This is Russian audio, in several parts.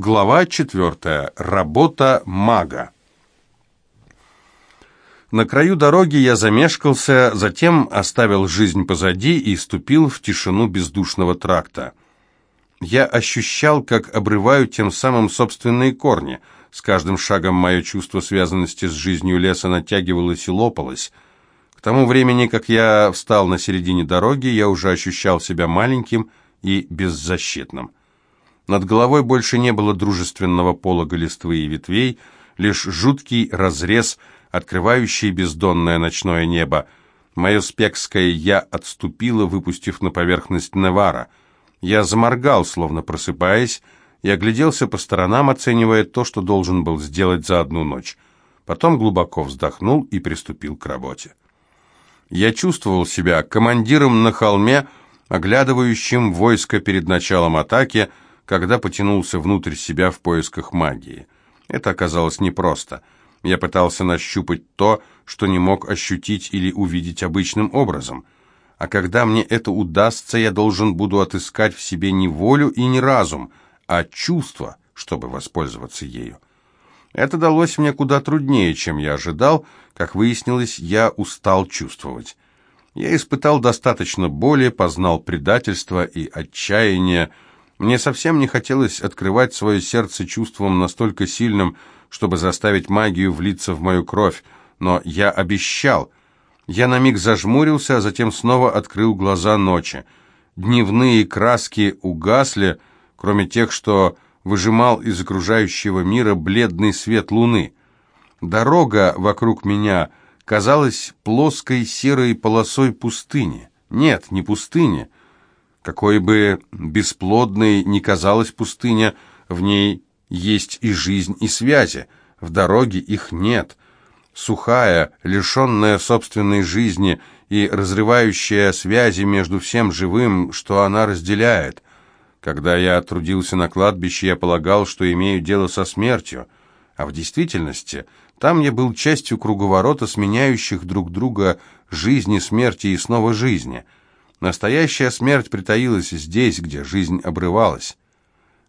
Глава четвертая. Работа мага. На краю дороги я замешкался, затем оставил жизнь позади и ступил в тишину бездушного тракта. Я ощущал, как обрываю тем самым собственные корни. С каждым шагом мое чувство связанности с жизнью леса натягивалось и лопалось. К тому времени, как я встал на середине дороги, я уже ощущал себя маленьким и беззащитным. Над головой больше не было дружественного полога листвы и ветвей, лишь жуткий разрез, открывающий бездонное ночное небо. Мое спекское «я» отступило, выпустив на поверхность Невара. Я заморгал, словно просыпаясь, и огляделся по сторонам, оценивая то, что должен был сделать за одну ночь. Потом глубоко вздохнул и приступил к работе. Я чувствовал себя командиром на холме, оглядывающим войско перед началом атаки — когда потянулся внутрь себя в поисках магии. Это оказалось непросто. Я пытался нащупать то, что не мог ощутить или увидеть обычным образом. А когда мне это удастся, я должен буду отыскать в себе не волю и не разум, а чувство, чтобы воспользоваться ею. Это далось мне куда труднее, чем я ожидал. Как выяснилось, я устал чувствовать. Я испытал достаточно боли, познал предательство и отчаяние, мне совсем не хотелось открывать свое сердце чувством настолько сильным, чтобы заставить магию влиться в мою кровь, но я обещал. Я на миг зажмурился, а затем снова открыл глаза ночи. Дневные краски угасли, кроме тех, что выжимал из окружающего мира бледный свет луны. Дорога вокруг меня казалась плоской серой полосой пустыни. Нет, не пустыни. Какой бы бесплодной ни казалась пустыня, в ней есть и жизнь, и связи. В дороге их нет. Сухая, лишенная собственной жизни и разрывающая связи между всем живым, что она разделяет. Когда я трудился на кладбище, я полагал, что имею дело со смертью, а в действительности там я был частью круговорота сменяющих друг друга жизни, смерти и снова жизни — Настоящая смерть притаилась здесь, где жизнь обрывалась.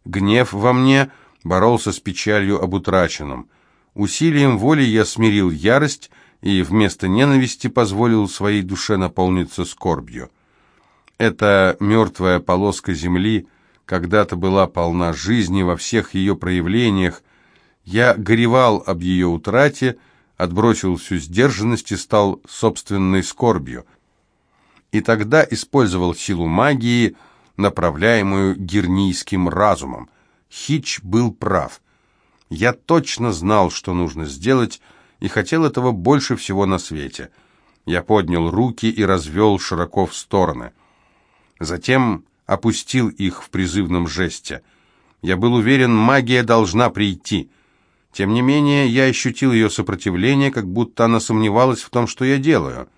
Гнев во мне боролся с печалью об утраченном. Усилием воли я смирил ярость и вместо ненависти позволил своей душе наполниться скорбью. Эта мертвая полоска земли когда-то была полна жизни во всех ее проявлениях. Я горевал об ее утрате, отбросил всю сдержанность и стал собственной скорбью – и тогда использовал силу магии, направляемую гернийским разумом. Хич был прав. Я точно знал, что нужно сделать, и хотел этого больше всего на свете. Я поднял руки и развел широко в стороны. Затем опустил их в призывном жесте. Я был уверен, магия должна прийти. Тем не менее, я ощутил ее сопротивление, как будто она сомневалась в том, что я делаю.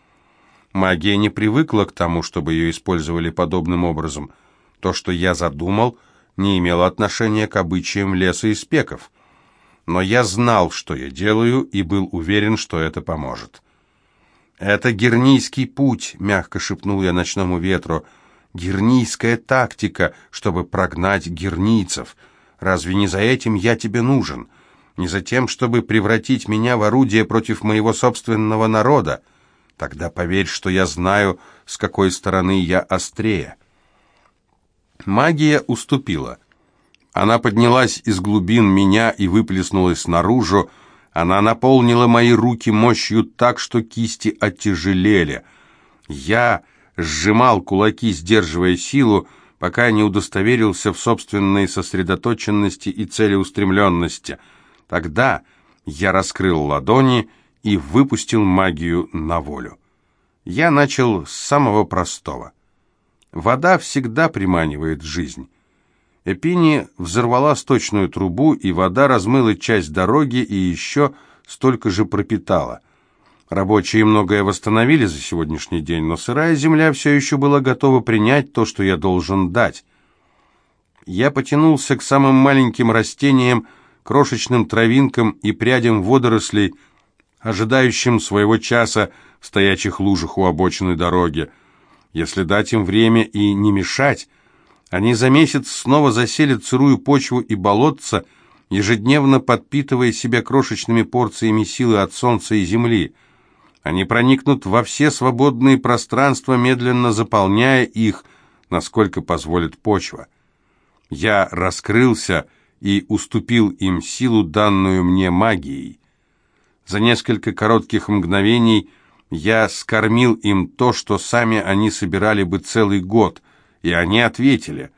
Магия не привыкла к тому, чтобы ее использовали подобным образом. То, что я задумал, не имело отношения к обычаям леса и спеков. Но я знал, что я делаю, и был уверен, что это поможет. «Это гернийский путь», — мягко шепнул я ночному ветру. «Гернийская тактика, чтобы прогнать гернийцев. Разве не за этим я тебе нужен? Не за тем, чтобы превратить меня в орудие против моего собственного народа?» Тогда поверь, что я знаю, с какой стороны я острее. Магия уступила. Она поднялась из глубин меня и выплеснулась наружу. Она наполнила мои руки мощью так, что кисти оттяжелели. Я сжимал кулаки, сдерживая силу, пока не удостоверился в собственной сосредоточенности и целеустремленности. Тогда я раскрыл ладони и выпустил магию на волю. Я начал с самого простого. Вода всегда приманивает жизнь. Эпини взорвала сточную трубу, и вода размыла часть дороги и еще столько же пропитала. Рабочие многое восстановили за сегодняшний день, но сырая земля все еще была готова принять то, что я должен дать. Я потянулся к самым маленьким растениям, крошечным травинкам и прядям водорослей, ожидающим своего часа в стоячих лужах у обочины дороги. Если дать им время и не мешать, Они за месяц снова заселят сырую почву и болотца, ежедневно подпитывая себя крошечными порциями силы от солнца и земли. Они проникнут во все свободные пространства, медленно заполняя их, насколько позволит почва. Я раскрылся и уступил им силу, данную мне магией. За несколько коротких мгновений я скормил им то, что сами они собирали бы целый год, и они ответили.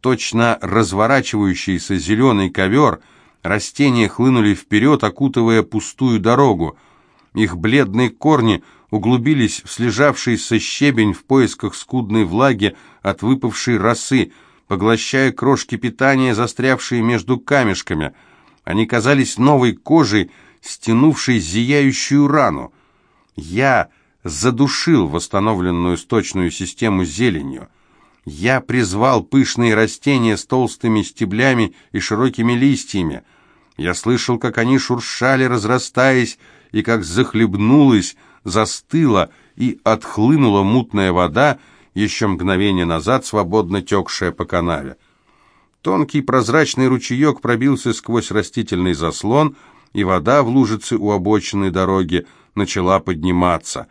Точно разворачивающийся зеленый ковер, растения хлынули вперед, окутывая пустую дорогу. Их бледные корни углубились в слежавшийся щебень в поисках скудной влаги от выпавшей росы, поглощая крошки питания, застрявшие между камешками. Они казались новой кожей, стянувшей зияющую рану. Я задушил восстановленную сточную систему зеленью. Я призвал пышные растения с толстыми стеблями и широкими листьями. Я слышал, как они шуршали, разрастаясь, и как захлебнулась, застыла и отхлынула мутная вода, еще мгновение назад свободно текшая по канаве. Тонкий прозрачный ручеек пробился сквозь растительный заслон, и вода в лужице у обочины дороги начала подниматься.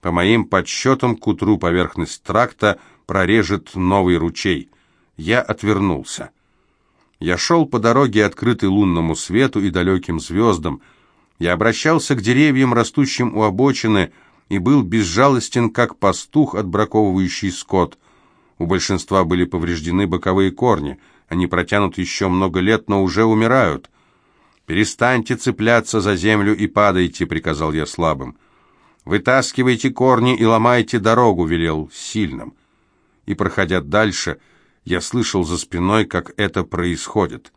По моим подсчетам, к утру поверхность тракта прорежет новый ручей. Я отвернулся. Я шел по дороге, открытой лунному свету и далеким звездам. Я обращался к деревьям, растущим у обочины, и был безжалостен, как пастух, отбраковывающий скот. У большинства были повреждены боковые корни. Они протянут еще много лет, но уже умирают. «Перестаньте цепляться за землю и падайте», — приказал я слабым. «Вытаскивайте корни и ломайте дорогу», — велел сильным. И, проходя дальше, я слышал за спиной, как это происходит.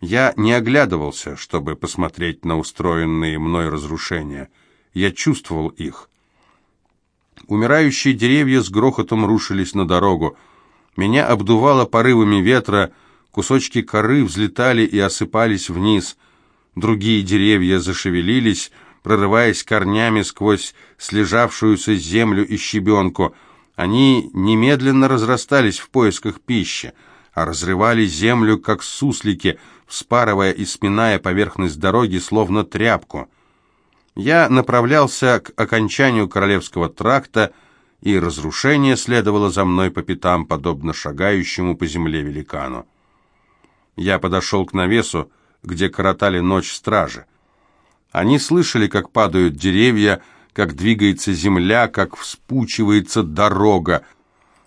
Я не оглядывался, чтобы посмотреть на устроенные мной разрушения. Я чувствовал их. Умирающие деревья с грохотом рушились на дорогу. Меня обдувало порывами ветра, кусочки коры взлетали и осыпались вниз. Другие деревья зашевелились, прорываясь корнями сквозь слежавшуюся землю и щебенку. Они немедленно разрастались в поисках пищи, а разрывали землю, как суслики, вспарывая и сминая поверхность дороги, словно тряпку. Я направлялся к окончанию Королевского тракта, и разрушение следовало за мной по пятам, подобно шагающему по земле великану. Я подошел к навесу, где коротали ночь стражи. Они слышали, как падают деревья, как двигается земля, как вспучивается дорога.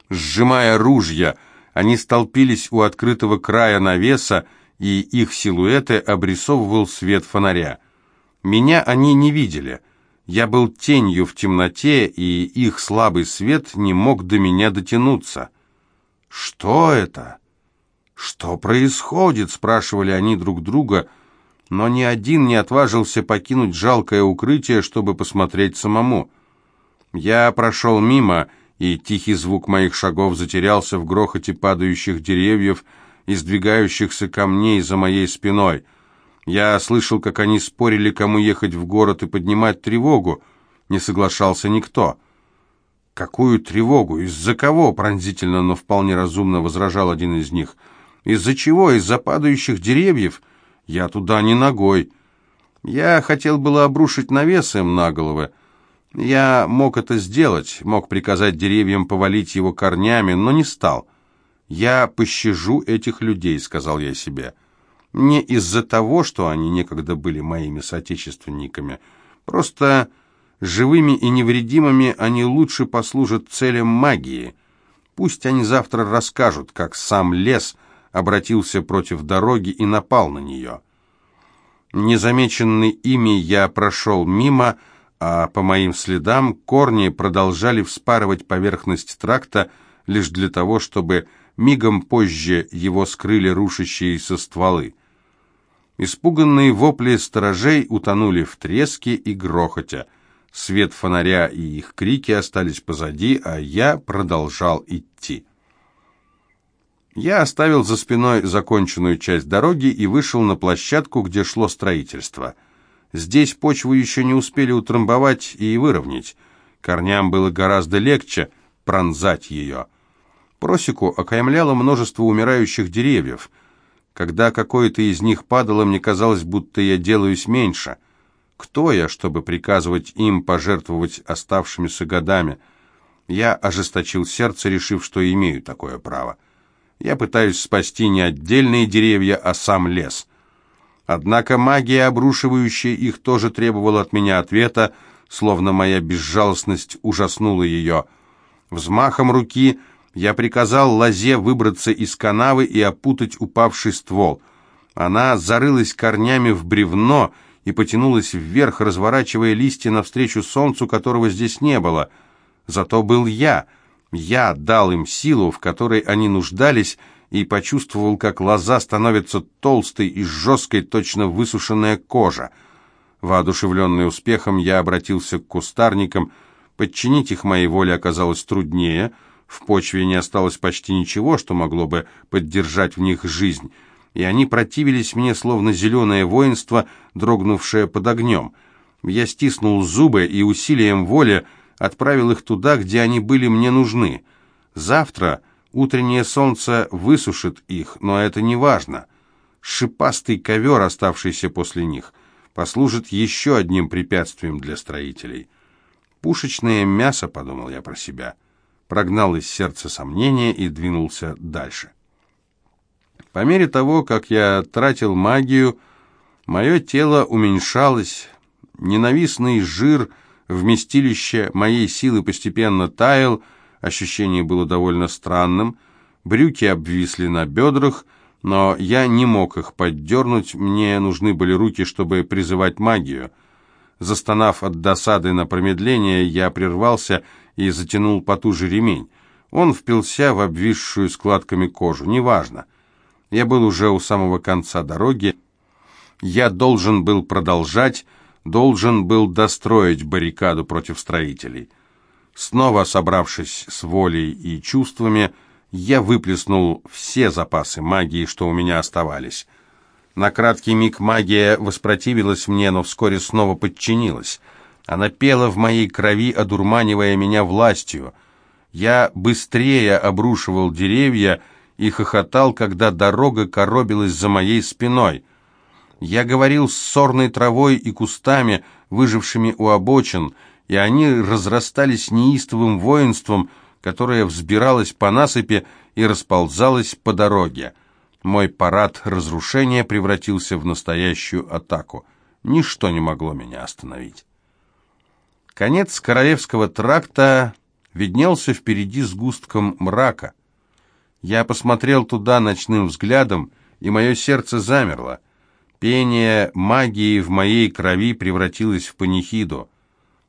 Сжимая ружья, они столпились у открытого края навеса, и их силуэты обрисовывал свет фонаря. Меня они не видели. Я был тенью в темноте, и их слабый свет не мог до меня дотянуться. «Что это? Что происходит?» — спрашивали они друг друга, но ни один не отважился покинуть жалкое укрытие, чтобы посмотреть самому. Я прошел мимо, и тихий звук моих шагов затерялся в грохоте падающих деревьев и сдвигающихся камней за моей спиной — я слышал, как они спорили, кому ехать в город и поднимать тревогу. Не соглашался никто. «Какую тревогу? Из-за кого?» — пронзительно, но вполне разумно возражал один из них. «Из-за чего? Из-за падающих деревьев? Я туда не ногой. Я хотел было обрушить навес им на головы. Я мог это сделать, мог приказать деревьям повалить его корнями, но не стал. Я пощажу этих людей», — сказал я себе не из-за того, что они некогда были моими соотечественниками. Просто живыми и невредимыми они лучше послужат целям магии. Пусть они завтра расскажут, как сам лес обратился против дороги и напал на нее. Незамеченный ими я прошел мимо, а по моим следам корни продолжали вспарывать поверхность тракта лишь для того, чтобы мигом позже его скрыли рушащиеся стволы. Испуганные вопли сторожей утонули в треске и грохоте. Свет фонаря и их крики остались позади, а я продолжал идти. Я оставил за спиной законченную часть дороги и вышел на площадку, где шло строительство. Здесь почву еще не успели утрамбовать и выровнять. Корням было гораздо легче пронзать ее. Просеку окаймляло множество умирающих деревьев. Когда какое-то из них падало, мне казалось, будто я делаюсь меньше. Кто я, чтобы приказывать им пожертвовать оставшимися годами? Я ожесточил сердце, решив, что имею такое право. Я пытаюсь спасти не отдельные деревья, а сам лес. Однако магия, обрушивающая их, тоже требовала от меня ответа, словно моя безжалостность ужаснула ее. Взмахом руки я приказал лозе выбраться из канавы и опутать упавший ствол. Она зарылась корнями в бревно и потянулась вверх, разворачивая листья навстречу солнцу, которого здесь не было. Зато был я. Я дал им силу, в которой они нуждались, и почувствовал, как лоза становится толстой и жесткой, точно высушенная кожа. Воодушевленный успехом, я обратился к кустарникам. Подчинить их моей воле оказалось труднее — в почве не осталось почти ничего, что могло бы поддержать в них жизнь, и они противились мне, словно зеленое воинство, дрогнувшее под огнем. Я стиснул зубы и усилием воли отправил их туда, где они были мне нужны. Завтра утреннее солнце высушит их, но это не важно. Шипастый ковер, оставшийся после них, послужит еще одним препятствием для строителей. «Пушечное мясо», — подумал я про себя, — прогнал из сердца сомнения и двинулся дальше. По мере того, как я тратил магию, мое тело уменьшалось, ненавистный жир, вместилище моей силы постепенно таял, ощущение было довольно странным, брюки обвисли на бедрах, но я не мог их поддернуть, мне нужны были руки, чтобы призывать магию. Застонав от досады на промедление, я прервался и затянул потуже ремень. Он впился в обвисшую складками кожу. Неважно. Я был уже у самого конца дороги. Я должен был продолжать, должен был достроить баррикаду против строителей. Снова собравшись с волей и чувствами, я выплеснул все запасы магии, что у меня оставались. На краткий миг магия воспротивилась мне, но вскоре снова подчинилась — она пела в моей крови, одурманивая меня властью. Я быстрее обрушивал деревья и хохотал, когда дорога коробилась за моей спиной. Я говорил с сорной травой и кустами, выжившими у обочин, и они разрастались неистовым воинством, которое взбиралось по насыпи и расползалось по дороге. Мой парад разрушения превратился в настоящую атаку. Ничто не могло меня остановить. Конец Королевского тракта виднелся впереди сгустком мрака. Я посмотрел туда ночным взглядом, и мое сердце замерло. Пение магии в моей крови превратилось в панихиду.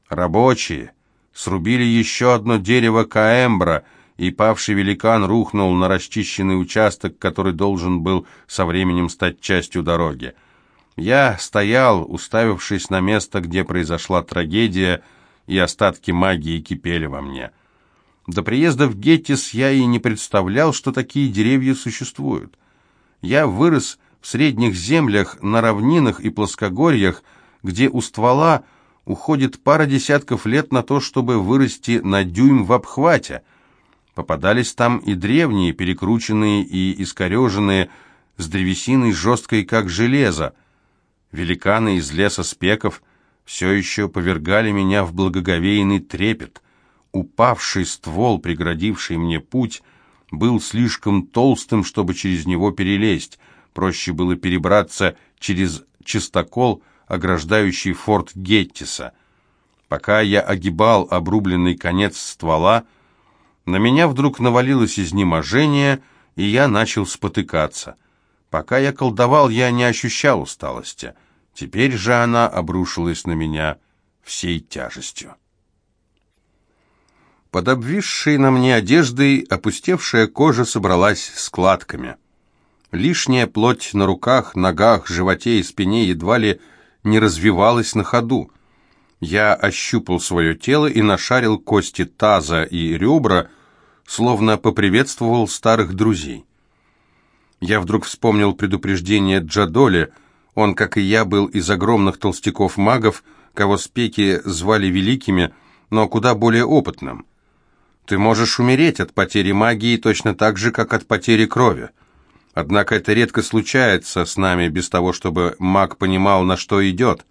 Рабочие срубили еще одно дерево Каэмбра, и павший великан рухнул на расчищенный участок, который должен был со временем стать частью дороги. Я стоял, уставившись на место, где произошла трагедия, и остатки магии кипели во мне. До приезда в Геттис я и не представлял, что такие деревья существуют. Я вырос в средних землях, на равнинах и плоскогорьях, где у ствола уходит пара десятков лет на то, чтобы вырасти на дюйм в обхвате. Попадались там и древние, перекрученные и искореженные, с древесиной жесткой, как железо. Великаны из леса спеков — все еще повергали меня в благоговейный трепет. Упавший ствол, преградивший мне путь, был слишком толстым, чтобы через него перелезть. Проще было перебраться через чистокол, ограждающий форт Геттиса. Пока я огибал обрубленный конец ствола, на меня вдруг навалилось изнеможение, и я начал спотыкаться. Пока я колдовал, я не ощущал усталости. Теперь же она обрушилась на меня всей тяжестью. Под обвисшей на мне одеждой опустевшая кожа собралась складками. Лишняя плоть на руках, ногах, животе и спине едва ли не развивалась на ходу. Я ощупал свое тело и нашарил кости таза и ребра, словно поприветствовал старых друзей. Я вдруг вспомнил предупреждение Джадоли — он, как и я, был из огромных толстяков-магов, кого спеки звали великими, но куда более опытным. Ты можешь умереть от потери магии точно так же, как от потери крови. Однако это редко случается с нами без того, чтобы маг понимал, на что идет.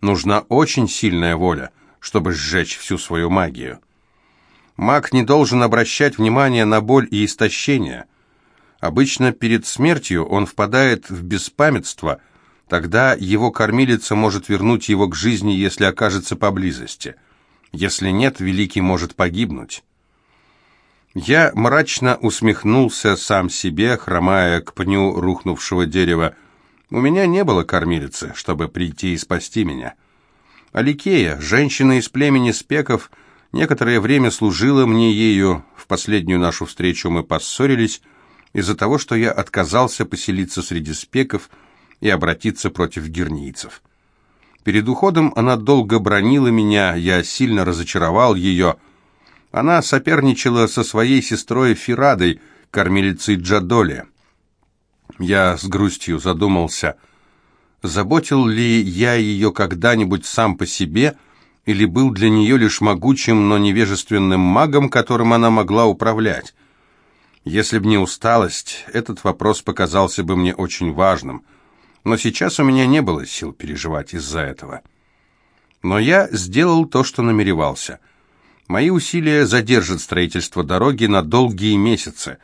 Нужна очень сильная воля, чтобы сжечь всю свою магию. Маг не должен обращать внимание на боль и истощение. Обычно перед смертью он впадает в беспамятство, тогда его кормилица может вернуть его к жизни, если окажется поблизости. Если нет, великий может погибнуть. Я мрачно усмехнулся сам себе, хромая к пню рухнувшего дерева. У меня не было кормилицы, чтобы прийти и спасти меня. Аликея, женщина из племени спеков, некоторое время служила мне ею. В последнюю нашу встречу мы поссорились из-за того, что я отказался поселиться среди спеков и обратиться против гернийцев. Перед уходом она долго бронила меня, я сильно разочаровал ее, — она соперничала со своей сестрой Фирадой, кормилицей Джадоли. Я с грустью задумался, заботил ли я ее когда-нибудь сам по себе, или был для нее лишь могучим, но невежественным магом, которым она могла управлять. Если б не усталость, этот вопрос показался бы мне очень важным, но сейчас у меня не было сил переживать из-за этого. Но я сделал то, что намеревался — Мои усилия задержат строительство дороги на долгие месяцы.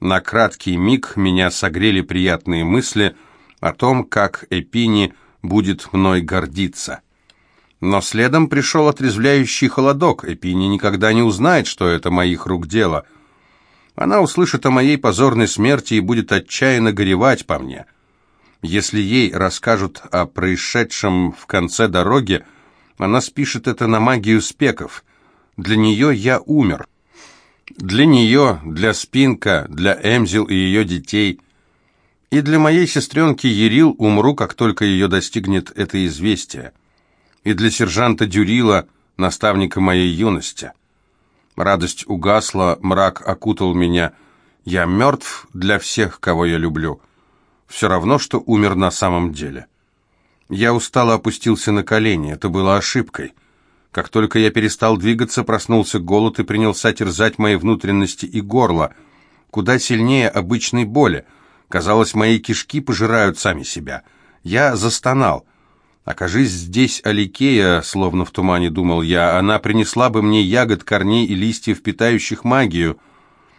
На краткий миг меня согрели приятные мысли о том, как Эпини будет мной гордиться. Но следом пришел отрезвляющий холодок. Эпини никогда не узнает, что это моих рук дело. Она услышит о моей позорной смерти и будет отчаянно горевать по мне. Если ей расскажут о происшедшем в конце дороги, она спишет это на магию спеков — для нее я умер. Для нее, для Спинка, для Эмзил и ее детей. И для моей сестренки Ерил умру, как только ее достигнет это известие. И для сержанта Дюрила, наставника моей юности. Радость угасла, мрак окутал меня. Я мертв для всех, кого я люблю. Все равно, что умер на самом деле. Я устало опустился на колени. Это было ошибкой. Как только я перестал двигаться, проснулся голод и принялся терзать мои внутренности и горло. Куда сильнее обычной боли. Казалось, мои кишки пожирают сами себя. Я застонал. Окажись здесь Аликея, словно в тумане думал я, она принесла бы мне ягод, корней и листьев, питающих магию,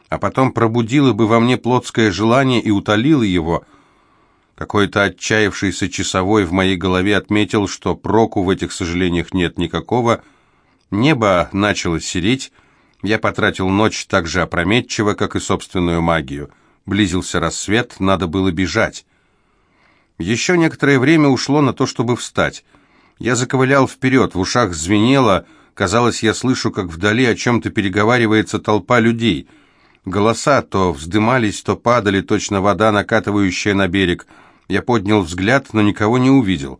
а потом пробудила бы во мне плотское желание и утолила его. Какой-то отчаявшийся часовой в моей голове отметил, что проку в этих сожалениях нет никакого. Небо начало сереть. Я потратил ночь так же опрометчиво, как и собственную магию. Близился рассвет, надо было бежать. Еще некоторое время ушло на то, чтобы встать. Я заковылял вперед, в ушах звенело, казалось, я слышу, как вдали о чем-то переговаривается толпа людей. Голоса то вздымались, то падали, точно вода, накатывающая на берег — я поднял взгляд, но никого не увидел.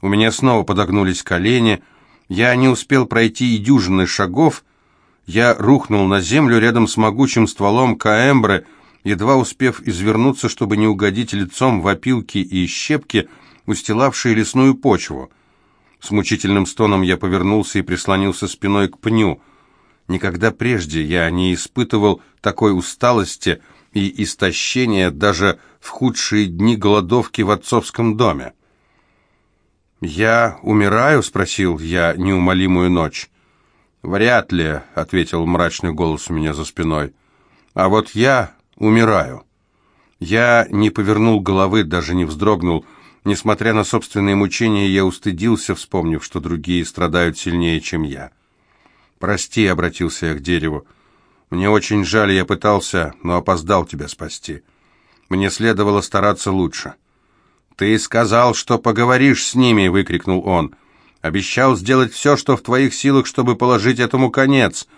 У меня снова подогнулись колени. Я не успел пройти и дюжины шагов. Я рухнул на землю рядом с могучим стволом каэмбры, едва успев извернуться, чтобы не угодить лицом в опилки и щепки, устилавшие лесную почву. С мучительным стоном я повернулся и прислонился спиной к пню. Никогда прежде я не испытывал такой усталости и истощения даже в худшие дни голодовки в отцовском доме. «Я умираю?» — спросил я неумолимую ночь. «Вряд ли», — ответил мрачный голос у меня за спиной. «А вот я умираю». Я не повернул головы, даже не вздрогнул. Несмотря на собственные мучения, я устыдился, вспомнив, что другие страдают сильнее, чем я. «Прости», — обратился я к дереву. «Мне очень жаль, я пытался, но опоздал тебя спасти». Мне следовало стараться лучше. «Ты сказал, что поговоришь с ними!» — выкрикнул он. «Обещал сделать все, что в твоих силах, чтобы положить этому конец!»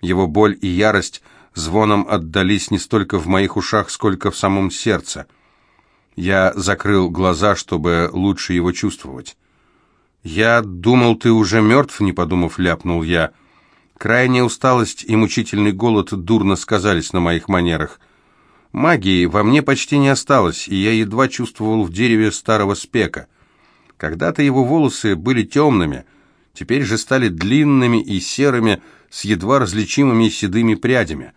Его боль и ярость звоном отдались не столько в моих ушах, сколько в самом сердце. Я закрыл глаза, чтобы лучше его чувствовать. «Я думал, ты уже мертв», — не подумав, ляпнул я. Крайняя усталость и мучительный голод дурно сказались на моих манерах. Магии во мне почти не осталось, и я едва чувствовал в дереве старого спека. Когда-то его волосы были темными, теперь же стали длинными и серыми, с едва различимыми седыми прядями.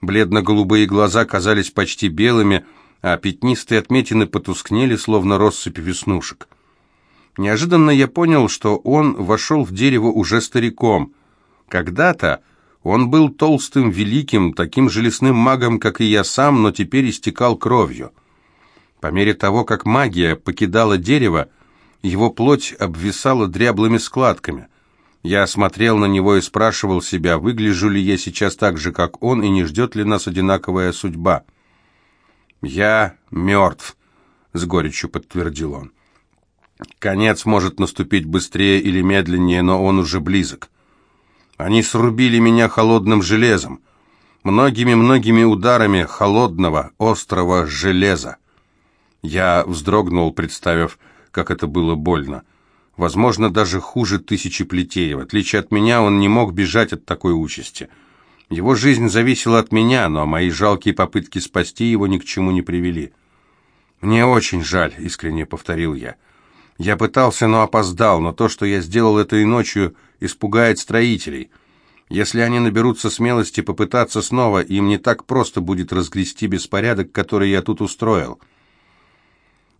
Бледно-голубые глаза казались почти белыми, а пятнистые отметины потускнели, словно россыпь веснушек. Неожиданно я понял, что он вошел в дерево уже стариком. Когда-то он был толстым, великим, таким же лесным магом, как и я сам, но теперь истекал кровью. По мере того, как магия покидала дерево, его плоть обвисала дряблыми складками. Я смотрел на него и спрашивал себя, выгляжу ли я сейчас так же, как он, и не ждет ли нас одинаковая судьба. «Я мертв», — с горечью подтвердил он. «Конец может наступить быстрее или медленнее, но он уже близок. Они срубили меня холодным железом, многими-многими ударами холодного, острого железа. Я вздрогнул, представив, как это было больно. Возможно, даже хуже тысячи плетей. В отличие от меня, он не мог бежать от такой участи. Его жизнь зависела от меня, но мои жалкие попытки спасти его ни к чему не привели. «Мне очень жаль», — искренне повторил я. «Я пытался, но опоздал, но то, что я сделал этой ночью, испугает строителей. Если они наберутся смелости попытаться снова, им не так просто будет разгрести беспорядок, который я тут устроил».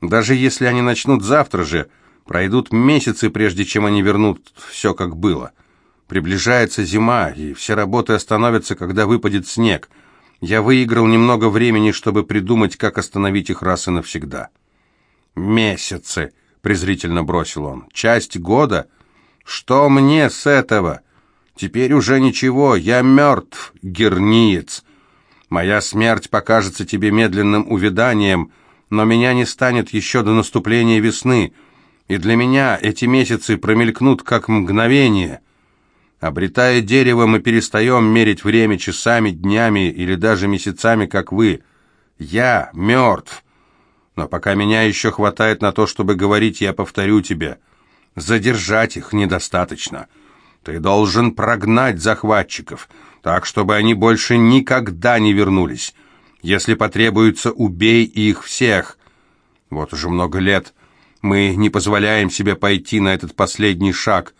Даже если они начнут завтра же, пройдут месяцы, прежде чем они вернут все, как было. Приближается зима, и все работы остановятся, когда выпадет снег. Я выиграл немного времени, чтобы придумать, как остановить их раз и навсегда. «Месяцы», — презрительно бросил он, — «часть года? Что мне с этого? Теперь уже ничего, я мертв, герниец. Моя смерть покажется тебе медленным увяданием, но меня не станет еще до наступления весны, и для меня эти месяцы промелькнут как мгновение. Обретая дерево, мы перестаем мерить время часами, днями или даже месяцами, как вы. Я мертв. Но пока меня еще хватает на то, чтобы говорить, я повторю тебе. Задержать их недостаточно. Ты должен прогнать захватчиков, так, чтобы они больше никогда не вернулись. Если потребуется, убей их всех. Вот уже много лет мы не позволяем себе пойти на этот последний шаг,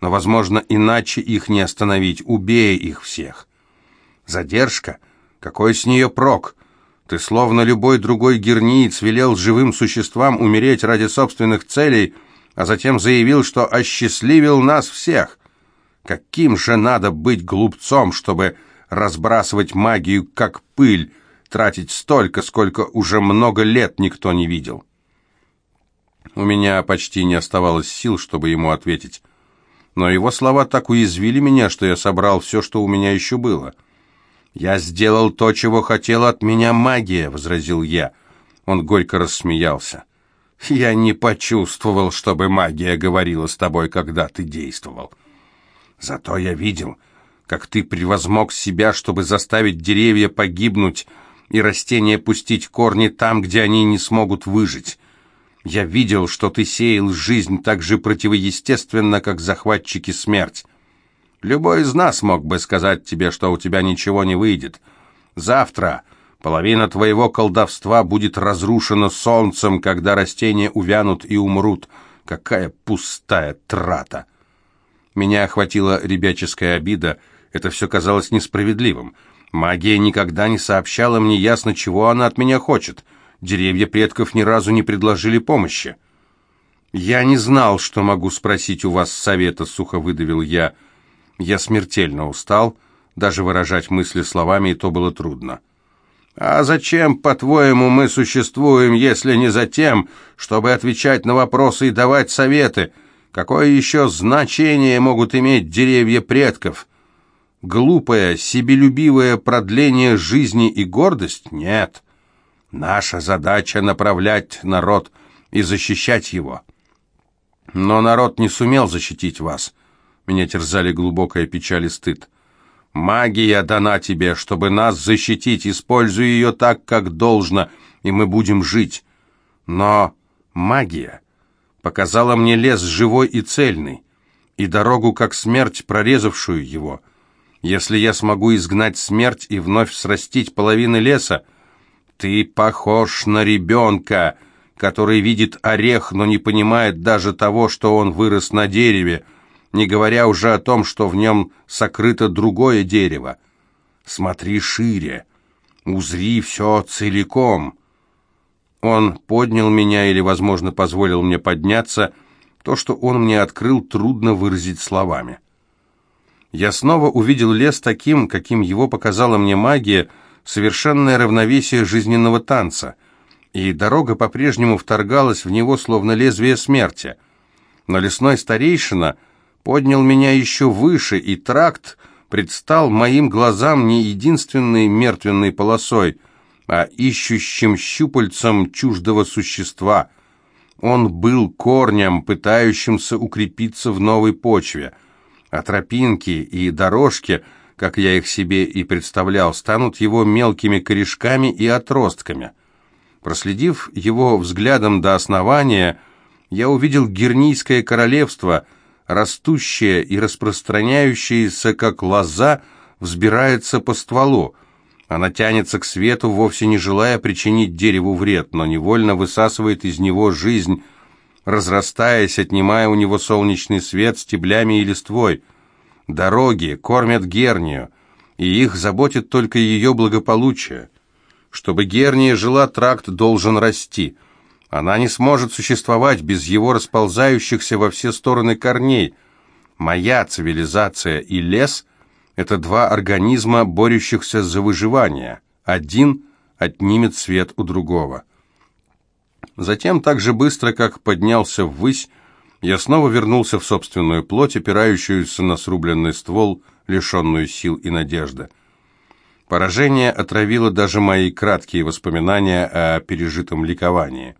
но, возможно, иначе их не остановить. Убей их всех. Задержка? Какой с нее прок? Ты, словно любой другой герниец, велел живым существам умереть ради собственных целей, а затем заявил, что осчастливил нас всех. Каким же надо быть глупцом, чтобы разбрасывать магию как пыль, тратить столько, сколько уже много лет никто не видел. У меня почти не оставалось сил, чтобы ему ответить. Но его слова так уязвили меня, что я собрал все, что у меня еще было. «Я сделал то, чего хотела от меня магия», — возразил я. Он горько рассмеялся. «Я не почувствовал, чтобы магия говорила с тобой, когда ты действовал. Зато я видел, как ты превозмог себя, чтобы заставить деревья погибнуть, и растения пустить корни там, где они не смогут выжить. Я видел, что ты сеял жизнь так же противоестественно, как захватчики смерть. Любой из нас мог бы сказать тебе, что у тебя ничего не выйдет. Завтра половина твоего колдовства будет разрушена солнцем, когда растения увянут и умрут. Какая пустая трата! Меня охватила ребяческая обида. Это все казалось несправедливым. Магия никогда не сообщала мне ясно, чего она от меня хочет. Деревья предков ни разу не предложили помощи. «Я не знал, что могу спросить у вас совета», — сухо выдавил я. Я смертельно устал, даже выражать мысли словами, и то было трудно. «А зачем, по-твоему, мы существуем, если не за тем, чтобы отвечать на вопросы и давать советы? Какое еще значение могут иметь деревья предков?» Глупое, себелюбивое продление жизни и гордость? Нет. Наша задача — направлять народ и защищать его. Но народ не сумел защитить вас. Меня терзали глубокая печаль и стыд. Магия дана тебе, чтобы нас защитить. Используй ее так, как должно, и мы будем жить. Но магия показала мне лес живой и цельный, и дорогу, как смерть, прорезавшую его — если я смогу изгнать смерть и вновь срастить половины леса, ты похож на ребенка, который видит орех, но не понимает даже того, что он вырос на дереве. Не говоря уже о том, что в нем сокрыто другое дерево. Смотри шире, узри все целиком. Он поднял меня или, возможно, позволил мне подняться. То, что он мне открыл, трудно выразить словами. Я снова увидел лес таким, каким его показала мне магия, совершенное равновесие жизненного танца, и дорога по-прежнему вторгалась в него, словно лезвие смерти. Но лесной старейшина поднял меня еще выше, и тракт предстал моим глазам не единственной мертвенной полосой, а ищущим щупальцем чуждого существа. Он был корнем, пытающимся укрепиться в новой почве, а тропинки и дорожки, как я их себе и представлял, станут его мелкими корешками и отростками. Проследив его взглядом до основания, я увидел Гернийское королевство — растущая и распространяющаяся, как лоза, взбирается по стволу. Она тянется к свету, вовсе не желая причинить дереву вред, но невольно высасывает из него жизнь, разрастаясь, отнимая у него солнечный свет стеблями и листвой. Дороги кормят гернию, и их заботит только ее благополучие. Чтобы герния жила, тракт должен расти – она не сможет существовать без его расползающихся во все стороны корней. Моя цивилизация и лес – это два организма, борющихся за выживание. Один отнимет свет у другого. Затем, так же быстро, как поднялся ввысь, я снова вернулся в собственную плоть, опирающуюся на срубленный ствол, лишенную сил и надежды. Поражение отравило даже мои краткие воспоминания о пережитом ликовании.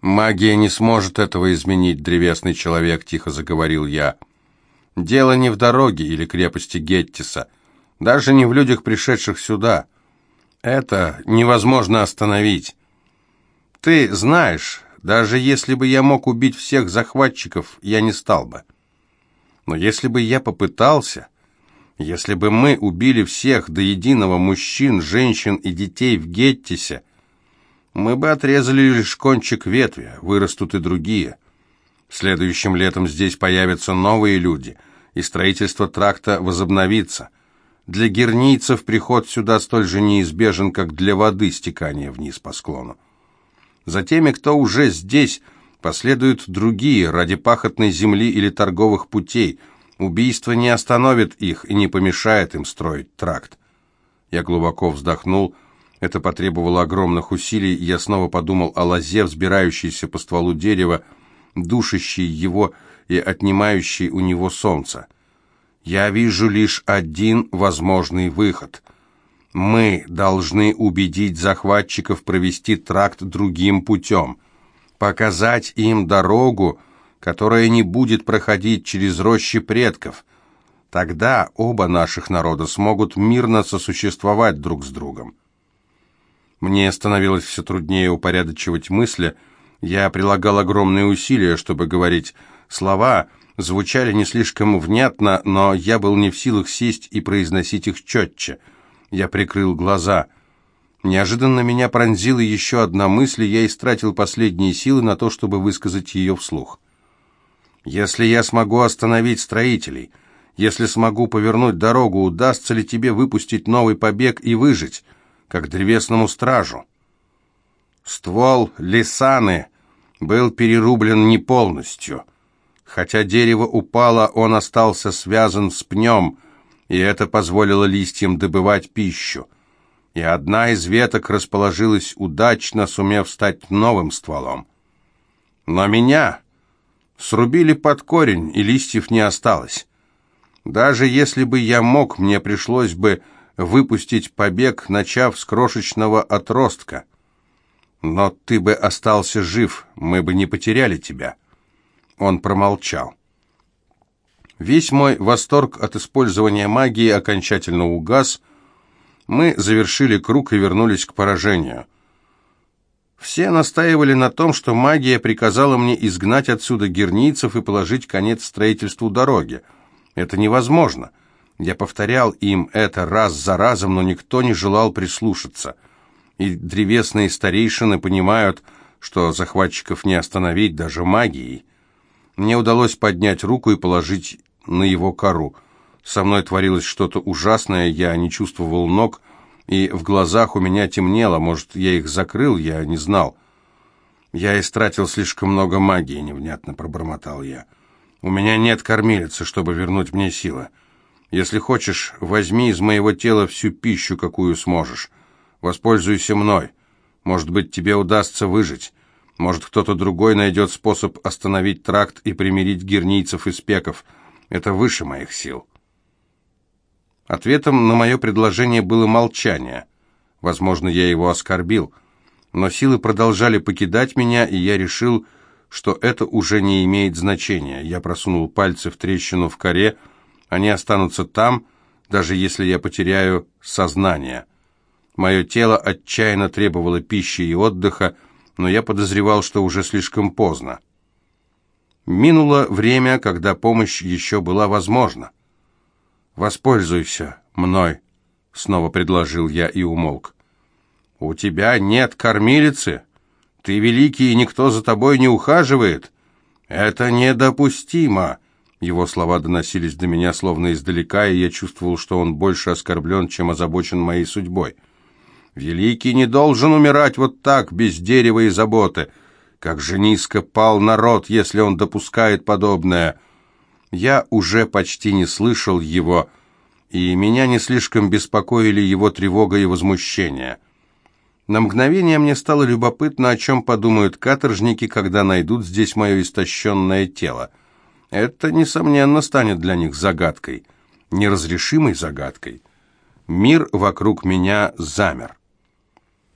«Магия не сможет этого изменить, древесный человек», — тихо заговорил я. «Дело не в дороге или крепости Геттиса, даже не в людях, пришедших сюда. Это невозможно остановить. Ты знаешь, даже если бы я мог убить всех захватчиков, я не стал бы. Но если бы я попытался, если бы мы убили всех до единого мужчин, женщин и детей в Геттисе, мы бы отрезали лишь кончик ветви, вырастут и другие. Следующим летом здесь появятся новые люди, и строительство тракта возобновится. Для гернийцев приход сюда столь же неизбежен, как для воды стекание вниз по склону. За теми, кто уже здесь, последуют другие, ради пахотной земли или торговых путей. Убийство не остановит их и не помешает им строить тракт. Я глубоко вздохнул, это потребовало огромных усилий, и я снова подумал о лозе, взбирающейся по стволу дерева, душащей его и отнимающей у него солнце. Я вижу лишь один возможный выход. Мы должны убедить захватчиков провести тракт другим путем, показать им дорогу, которая не будет проходить через рощи предков. Тогда оба наших народа смогут мирно сосуществовать друг с другом. Мне становилось все труднее упорядочивать мысли. Я прилагал огромные усилия, чтобы говорить. Слова звучали не слишком внятно, но я был не в силах сесть и произносить их четче. Я прикрыл глаза. Неожиданно меня пронзила еще одна мысль, и я истратил последние силы на то, чтобы высказать ее вслух. «Если я смогу остановить строителей, если смогу повернуть дорогу, удастся ли тебе выпустить новый побег и выжить?» Как древесному стражу. Ствол лисаны был перерублен не полностью. Хотя дерево упало, он остался связан с пнем, и это позволило листьям добывать пищу. И одна из веток расположилась удачно, сумев стать новым стволом. Но меня срубили под корень, и листьев не осталось. Даже если бы я мог, мне пришлось бы выпустить побег, начав с крошечного отростка. Но ты бы остался жив, мы бы не потеряли тебя. Он промолчал. Весь мой восторг от использования магии окончательно угас. Мы завершили круг и вернулись к поражению. Все настаивали на том, что магия приказала мне изгнать отсюда герницев и положить конец строительству дороги. Это невозможно. Я повторял им это раз за разом, но никто не желал прислушаться. И древесные старейшины понимают, что захватчиков не остановить даже магией. Мне удалось поднять руку и положить на его кору. Со мной творилось что-то ужасное, я не чувствовал ног, и в глазах у меня темнело, может, я их закрыл, я не знал. «Я истратил слишком много магии», — невнятно пробормотал я. «У меня нет кормилицы, чтобы вернуть мне силы. Если хочешь, возьми из моего тела всю пищу, какую сможешь. Воспользуйся мной. Может быть, тебе удастся выжить. Может, кто-то другой найдет способ остановить тракт и примирить гернийцев и спеков. Это выше моих сил». Ответом на мое предложение было молчание. Возможно, я его оскорбил. Но силы продолжали покидать меня, и я решил, что это уже не имеет значения. Я просунул пальцы в трещину в коре, они останутся там, даже если я потеряю сознание. Мое тело отчаянно требовало пищи и отдыха, но я подозревал, что уже слишком поздно. Минуло время, когда помощь еще была возможна. «Воспользуйся мной», — снова предложил я и умолк. «У тебя нет кормилицы? Ты великий, и никто за тобой не ухаживает? Это недопустимо!» Его слова доносились до меня словно издалека, и я чувствовал, что он больше оскорблен, чем озабочен моей судьбой. «Великий не должен умирать вот так, без дерева и заботы. Как же низко пал народ, если он допускает подобное!» Я уже почти не слышал его, и меня не слишком беспокоили его тревога и возмущение. На мгновение мне стало любопытно, о чем подумают каторжники, когда найдут здесь мое истощенное тело. Это, несомненно, станет для них загадкой, неразрешимой загадкой. Мир вокруг меня замер.